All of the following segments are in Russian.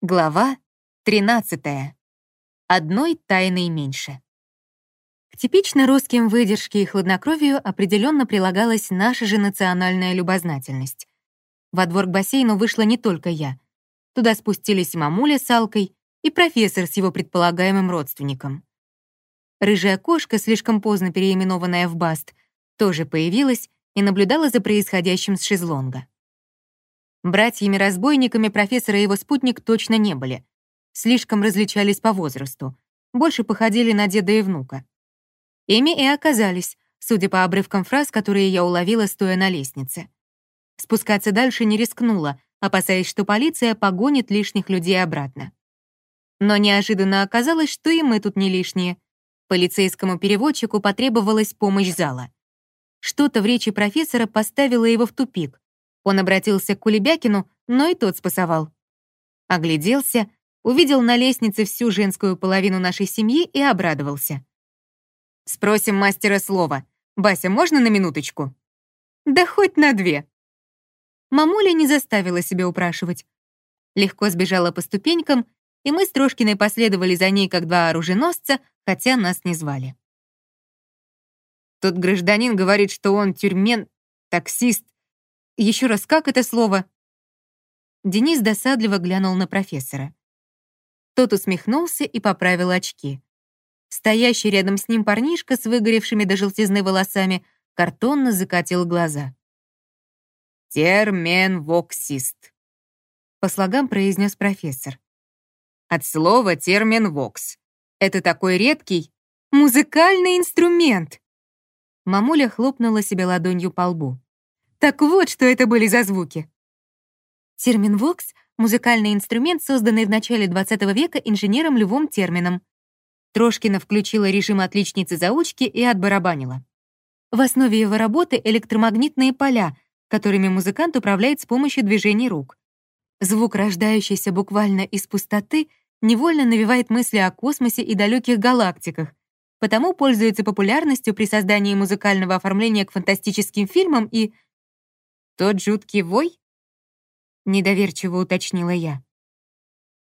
Глава 13. Одной тайной меньше. К типично русским выдержке и хладнокровию определенно прилагалась наша же национальная любознательность. Во двор к бассейну вышла не только я. Туда спустились и мамуля с Алкой, и профессор с его предполагаемым родственником. Рыжая кошка, слишком поздно переименованная в Баст, тоже появилась и наблюдала за происходящим с шезлонга. Братьями-разбойниками профессора и его спутник точно не были. Слишком различались по возрасту. Больше походили на деда и внука. Ими и оказались, судя по обрывкам фраз, которые я уловила, стоя на лестнице. Спускаться дальше не рискнула, опасаясь, что полиция погонит лишних людей обратно. Но неожиданно оказалось, что и мы тут не лишние. Полицейскому переводчику потребовалась помощь зала. Что-то в речи профессора поставило его в тупик, он обратился к Кулебякину, но и тот спасовал. Огляделся, увидел на лестнице всю женскую половину нашей семьи и обрадовался. «Спросим мастера слова. Бася, можно на минуточку?» «Да хоть на две». Мамуля не заставила себя упрашивать. Легко сбежала по ступенькам, и мы с Трошкиной последовали за ней как два оруженосца, хотя нас не звали. Тут гражданин говорит, что он тюрьмен, таксист, еще раз, как это слово?» Денис досадливо глянул на профессора. Тот усмехнулся и поправил очки. Стоящий рядом с ним парнишка с выгоревшими до желтизны волосами картонно закатил глаза. «Терменвоксист», — по слогам произнес профессор. «От слова терменвокс. Это такой редкий музыкальный инструмент». Мамуля хлопнула себе ладонью по лбу. Так вот, что это были за звуки. Термин «вокс» — музыкальный инструмент, созданный в начале XX века инженером Львом Термином. Трошкина включила режим отличницы-заучки и отбарабанила. В основе его работы электромагнитные поля, которыми музыкант управляет с помощью движений рук. Звук, рождающийся буквально из пустоты, невольно навевает мысли о космосе и далеких галактиках, потому пользуется популярностью при создании музыкального оформления к фантастическим фильмам и «Тот жуткий вой?» — недоверчиво уточнила я.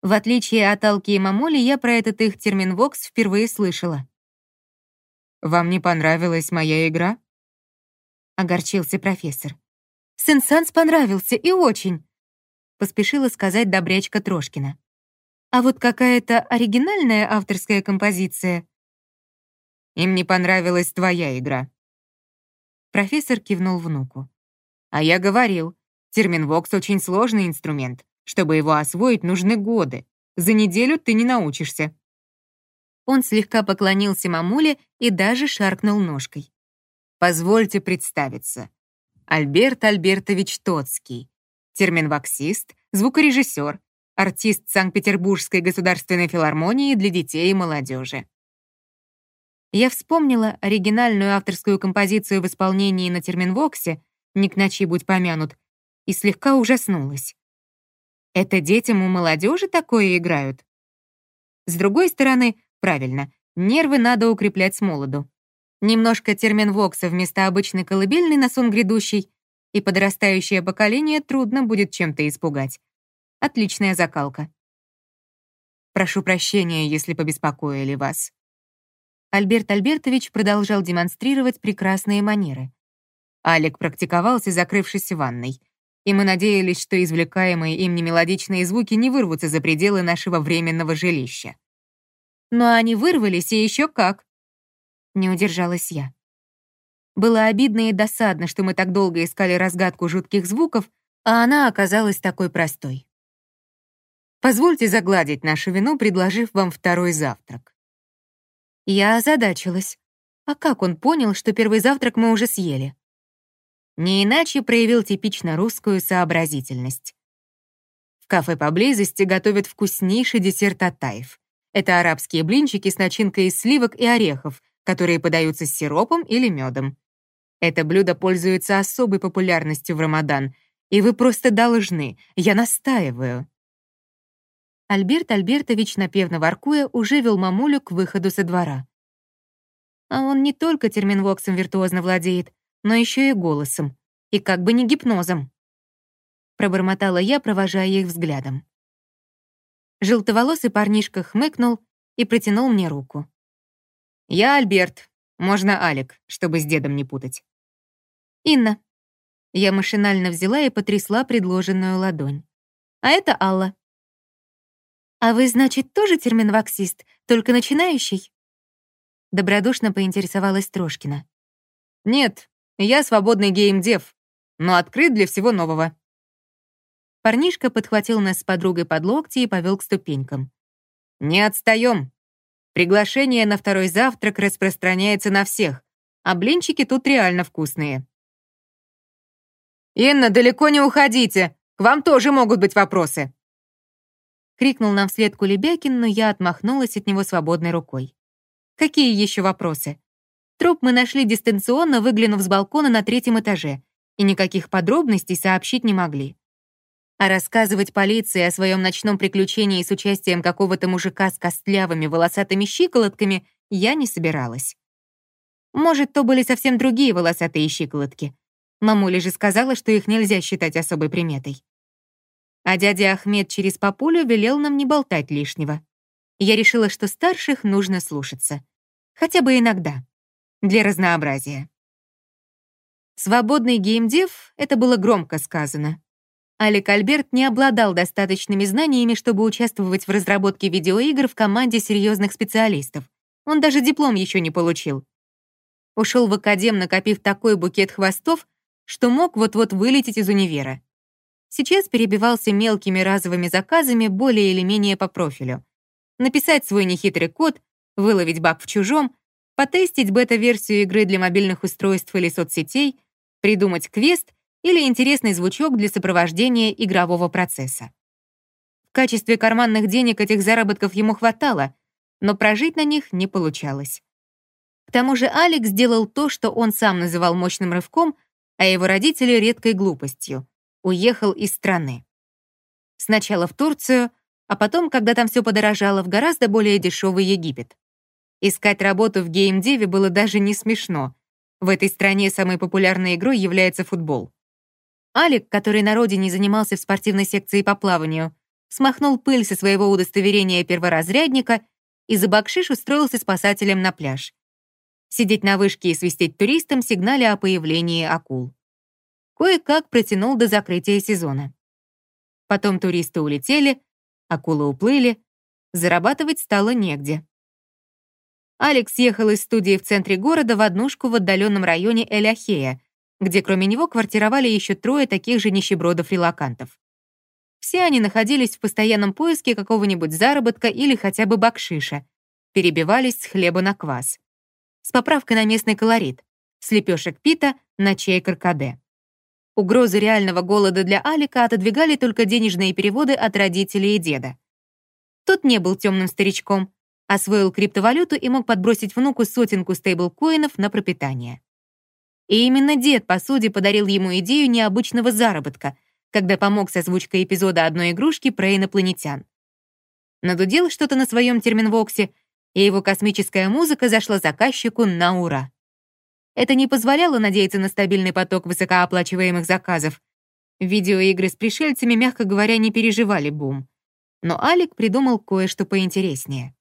В отличие от Алки и Мамоли, я про этот их термин «вокс» впервые слышала. «Вам не понравилась моя игра?» — огорчился профессор. «Сенсанс понравился, и очень!» — поспешила сказать добрячка Трошкина. «А вот какая-то оригинальная авторская композиция...» «Им не понравилась твоя игра». Профессор кивнул внуку. А я говорил, терминвокс очень сложный инструмент. Чтобы его освоить, нужны годы. За неделю ты не научишься. Он слегка поклонился мамуле и даже шаркнул ножкой. Позвольте представиться. Альберт Альбертович Тоцкий, терминвоксист, звукорежиссер, артист Санкт-Петербургской государственной филармонии для детей и молодежи. Я вспомнила оригинальную авторскую композицию в исполнении на терминвоксе не к ночи будь помянут, и слегка ужаснулась. Это детям у молодежи такое играют? С другой стороны, правильно, нервы надо укреплять с молоду. Немножко термин вокса вместо обычной колыбельной на сон грядущий, и подрастающее поколение трудно будет чем-то испугать. Отличная закалка. Прошу прощения, если побеспокоили вас. Альберт Альбертович продолжал демонстрировать прекрасные манеры. Алик практиковался, закрывшись в ванной, и мы надеялись, что извлекаемые им немелодичные звуки не вырвутся за пределы нашего временного жилища. Но они вырвались, и еще как. Не удержалась я. Было обидно и досадно, что мы так долго искали разгадку жутких звуков, а она оказалась такой простой. Позвольте загладить нашу вину, предложив вам второй завтрак. Я озадачилась. А как он понял, что первый завтрак мы уже съели? Не иначе проявил типично русскую сообразительность. В кафе поблизости готовят вкуснейший десерт Атаев. Это арабские блинчики с начинкой из сливок и орехов, которые подаются с сиропом или медом. Это блюдо пользуется особой популярностью в Рамадан, и вы просто должны, я настаиваю. Альберт Альбертович, напевно воркуя, уже вел мамулю к выходу со двора. А он не только терминвоксом виртуозно владеет, но еще и голосом, и как бы не гипнозом. Пробормотала я, провожая их взглядом. Желтоволосый парнишка хмыкнул и протянул мне руку. «Я Альберт. Можно Алик, чтобы с дедом не путать». «Инна». Я машинально взяла и потрясла предложенную ладонь. «А это Алла». «А вы, значит, тоже терминвоксист, только начинающий?» Добродушно поинтересовалась Трошкина. «Нет, я свободный геймдев, но открыт для всего нового». Парнишка подхватил нас с подругой под локти и повел к ступенькам. «Не отстаем. Приглашение на второй завтрак распространяется на всех, а блинчики тут реально вкусные». «Инна, далеко не уходите! К вам тоже могут быть вопросы!» Крикнул нам вслед Кулебякин, но я отмахнулась от него свободной рукой. «Какие еще вопросы?» Труп мы нашли дистанционно, выглянув с балкона на третьем этаже, и никаких подробностей сообщить не могли. А рассказывать полиции о своем ночном приключении с участием какого-то мужика с костлявыми волосатыми щиколотками я не собиралась. Может, то были совсем другие волосатые щиколотки. Мамуля же сказала, что их нельзя считать особой приметой. А дядя Ахмед через папулю велел нам не болтать лишнего. Я решила, что старших нужно слушаться. Хотя бы иногда для разнообразия. Свободный геймдев — это было громко сказано. Алик Альберт не обладал достаточными знаниями, чтобы участвовать в разработке видеоигр в команде серьезных специалистов. Он даже диплом еще не получил. Ушел в академ, накопив такой букет хвостов, что мог вот-вот вылететь из универа. Сейчас перебивался мелкими разовыми заказами более или менее по профилю. Написать свой нехитрый код, выловить баг в чужом, потестить бета-версию игры для мобильных устройств или соцсетей, придумать квест или интересный звучок для сопровождения игрового процесса. В качестве карманных денег этих заработков ему хватало, но прожить на них не получалось. К тому же Алекс сделал то, что он сам называл мощным рывком, а его родители — редкой глупостью. Уехал из страны. Сначала в Турцию, а потом, когда там все подорожало, в гораздо более дешевый Египет. Искать работу в геймдеве было даже не смешно. В этой стране самой популярной игрой является футбол. Алик, который на родине занимался в спортивной секции по плаванию, смахнул пыль со своего удостоверения перворазрядника и за бакшиш устроился спасателем на пляж. Сидеть на вышке и свистеть туристам сигнали о появлении акул. Кое-как протянул до закрытия сезона. Потом туристы улетели, акулы уплыли, зарабатывать стало негде. Алекс ехал из студии в центре города в однушку в отдаленном районе Эляхея, где кроме него квартировали еще трое таких же нищебродов-релакантов. Все они находились в постоянном поиске какого-нибудь заработка или хотя бы бакшиша, перебивались с хлеба на квас. С поправкой на местный колорит, с лепешек пита на чай каркаде. Угрозы реального голода для Алика отодвигали только денежные переводы от родителей и деда. Тот не был темным старичком, освоил криптовалюту и мог подбросить внуку сотенку стейблкоинов на пропитание. И именно дед, по сути, подарил ему идею необычного заработка, когда помог с озвучкой эпизода одной игрушки про инопланетян. Надудел что-то на своем терминвоксе, и его космическая музыка зашла заказчику на ура. Это не позволяло надеяться на стабильный поток высокооплачиваемых заказов. Видеоигры с пришельцами, мягко говоря, не переживали бум. Но Алик придумал кое-что поинтереснее.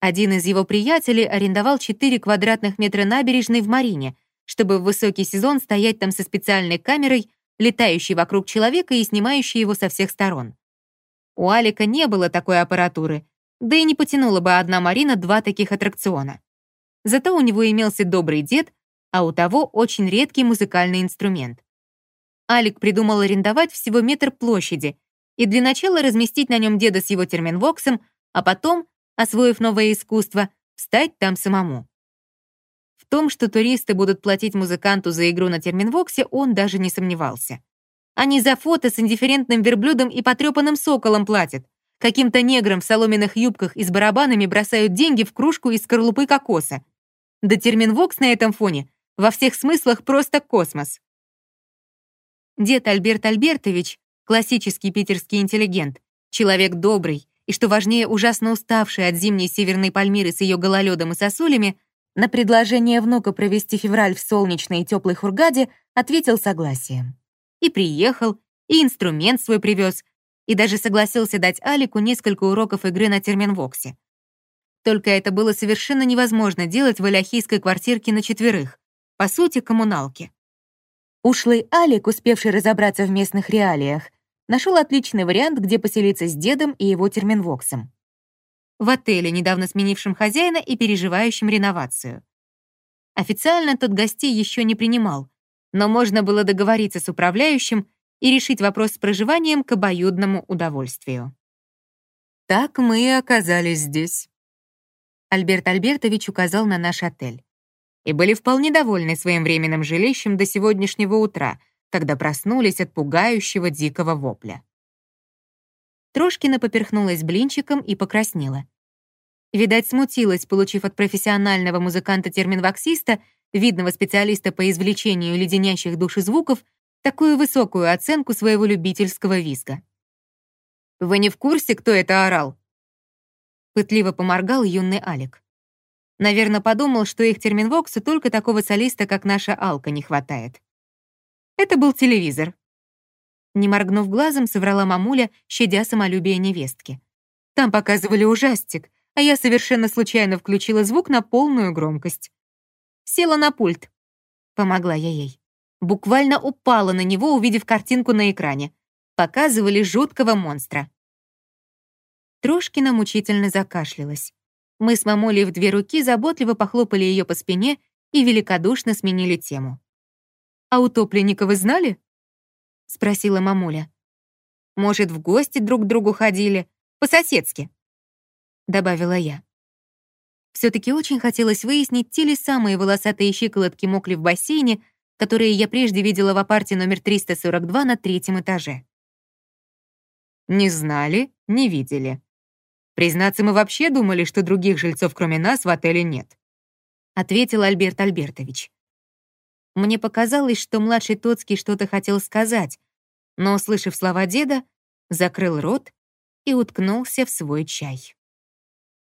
Один из его приятелей арендовал 4 квадратных метра набережной в Марине, чтобы в высокий сезон стоять там со специальной камерой, летающей вокруг человека и снимающей его со всех сторон. У Алика не было такой аппаратуры, да и не потянула бы одна Марина два таких аттракциона. Зато у него имелся добрый дед, а у того очень редкий музыкальный инструмент. Алик придумал арендовать всего метр площади и для начала разместить на нем деда с его терминвоксом, а потом освоив новое искусство, стать там самому. В том, что туристы будут платить музыканту за игру на терминвоксе, он даже не сомневался. Они за фото с индифферентным верблюдом и потрепанным соколом платят. Каким-то неграм в соломенных юбках и с барабанами бросают деньги в кружку из скорлупы кокоса. Да терминвокс на этом фоне во всех смыслах просто космос. Дед Альберт Альбертович, классический питерский интеллигент, человек добрый, и, что важнее, ужасно уставший от зимней северной Пальмиры с ее гололедом и сосулями, на предложение внука провести февраль в солнечной и теплой Хургаде ответил согласием. И приехал, и инструмент свой привез, и даже согласился дать Алику несколько уроков игры на терминвоксе. Только это было совершенно невозможно делать в аляхийской квартирке на четверых, по сути, коммуналке. Ушлый Алик, успевший разобраться в местных реалиях, нашел отличный вариант, где поселиться с дедом и его терминвоксом. В отеле, недавно сменившем хозяина и переживающем реновацию. Официально тот гостей еще не принимал, но можно было договориться с управляющим и решить вопрос с проживанием к обоюдному удовольствию. Так мы и оказались здесь. Альберт Альбертович указал на наш отель. И были вполне довольны своим временным жилищем до сегодняшнего утра, когда проснулись от пугающего дикого вопля. Трошкина поперхнулась блинчиком и покраснела. Видать, смутилась, получив от профессионального музыканта-терминвоксиста, видного специалиста по извлечению леденящих души звуков, такую высокую оценку своего любительского визга. «Вы не в курсе, кто это орал?» Пытливо поморгал юный Алик. Наверное, подумал, что их терминвоксу только такого солиста, как наша Алка, не хватает. Это был телевизор. Не моргнув глазом, соврала мамуля, щадя самолюбие невестки. Там показывали ужастик, а я совершенно случайно включила звук на полную громкость. Села на пульт. Помогла я ей. Буквально упала на него, увидев картинку на экране. Показывали жуткого монстра. Трошкина мучительно закашлялась. Мы с мамулей в две руки заботливо похлопали ее по спине и великодушно сменили тему. «А утопленника вы знали?» — спросила мамуля. «Может, в гости друг к другу ходили? По-соседски?» — добавила я. все таки очень хотелось выяснить, те ли самые волосатые щиколотки мокли в бассейне, которые я прежде видела в апарте номер 342 на третьем этаже. «Не знали, не видели», Признаться, мы вообще думали, что других жильцов, кроме нас, в отеле нет», — ответил Альберт Альбертович. Мне показалось, что младший Тоцкий что-то хотел сказать, но, услышав слова деда, закрыл рот и уткнулся в свой чай.